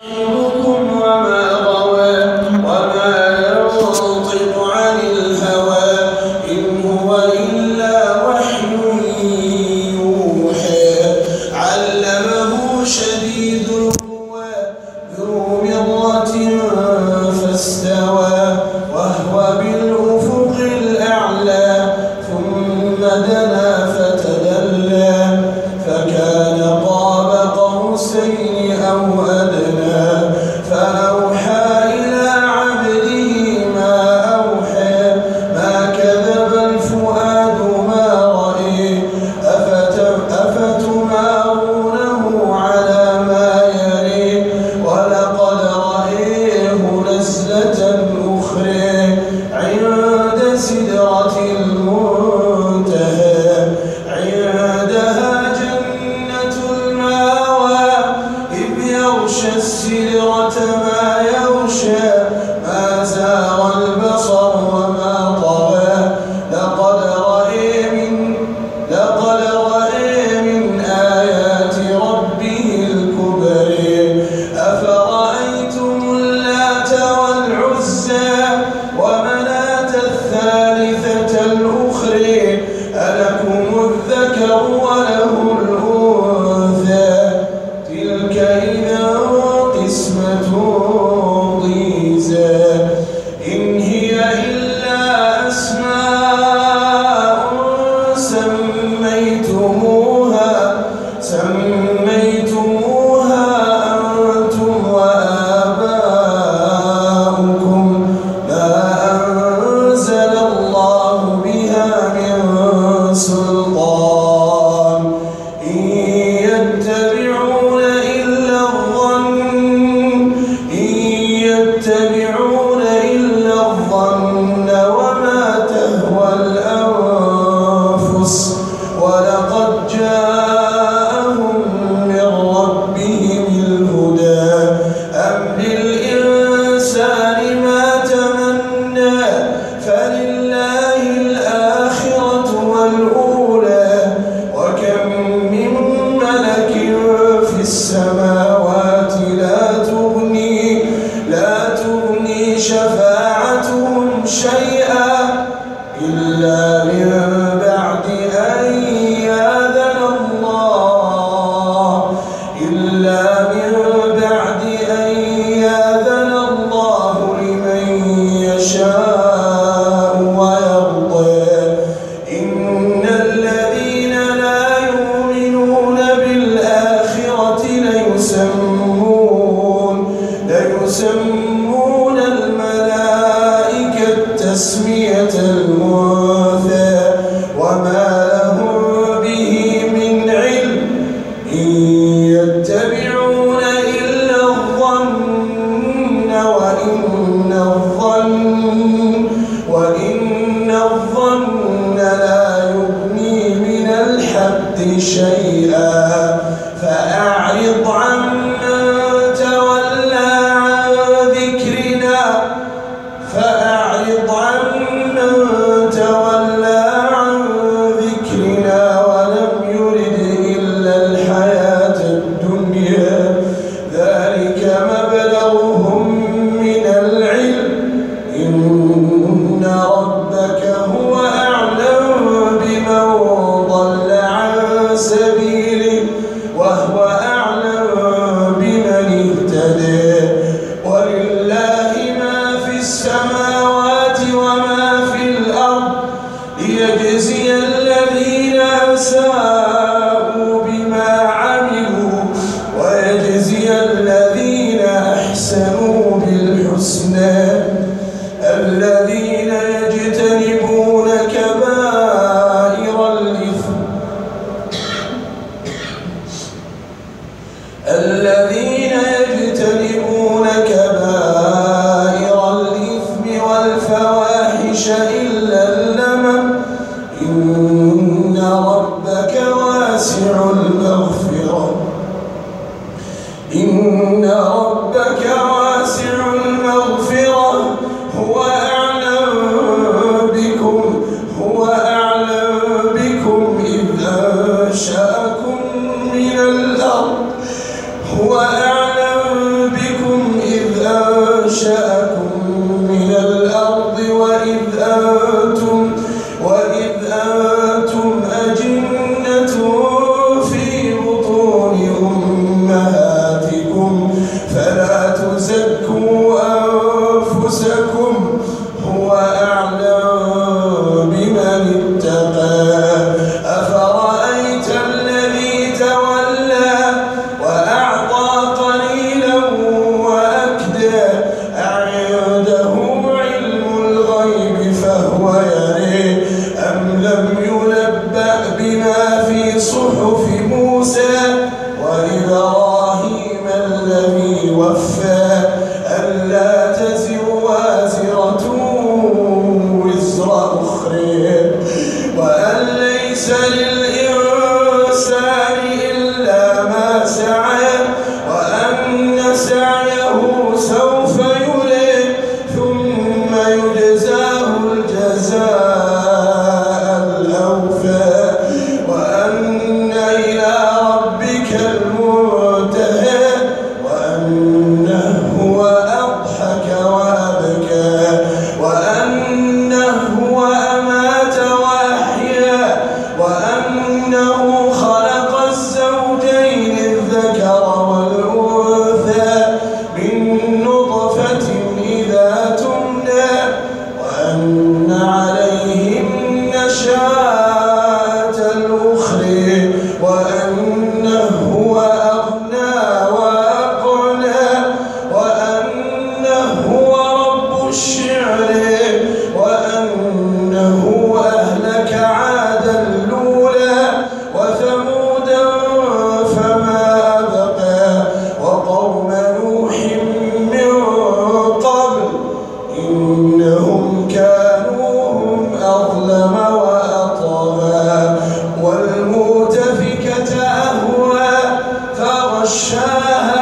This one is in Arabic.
Oh. تسمية المنثى وما لهم به من علم إن يتبعون إلا الظن وإن الظن وإن الظن لا يغني من الحد شيئا. ليجزي الذين أساءوا. إن رب صحف موسى وإذا شاهد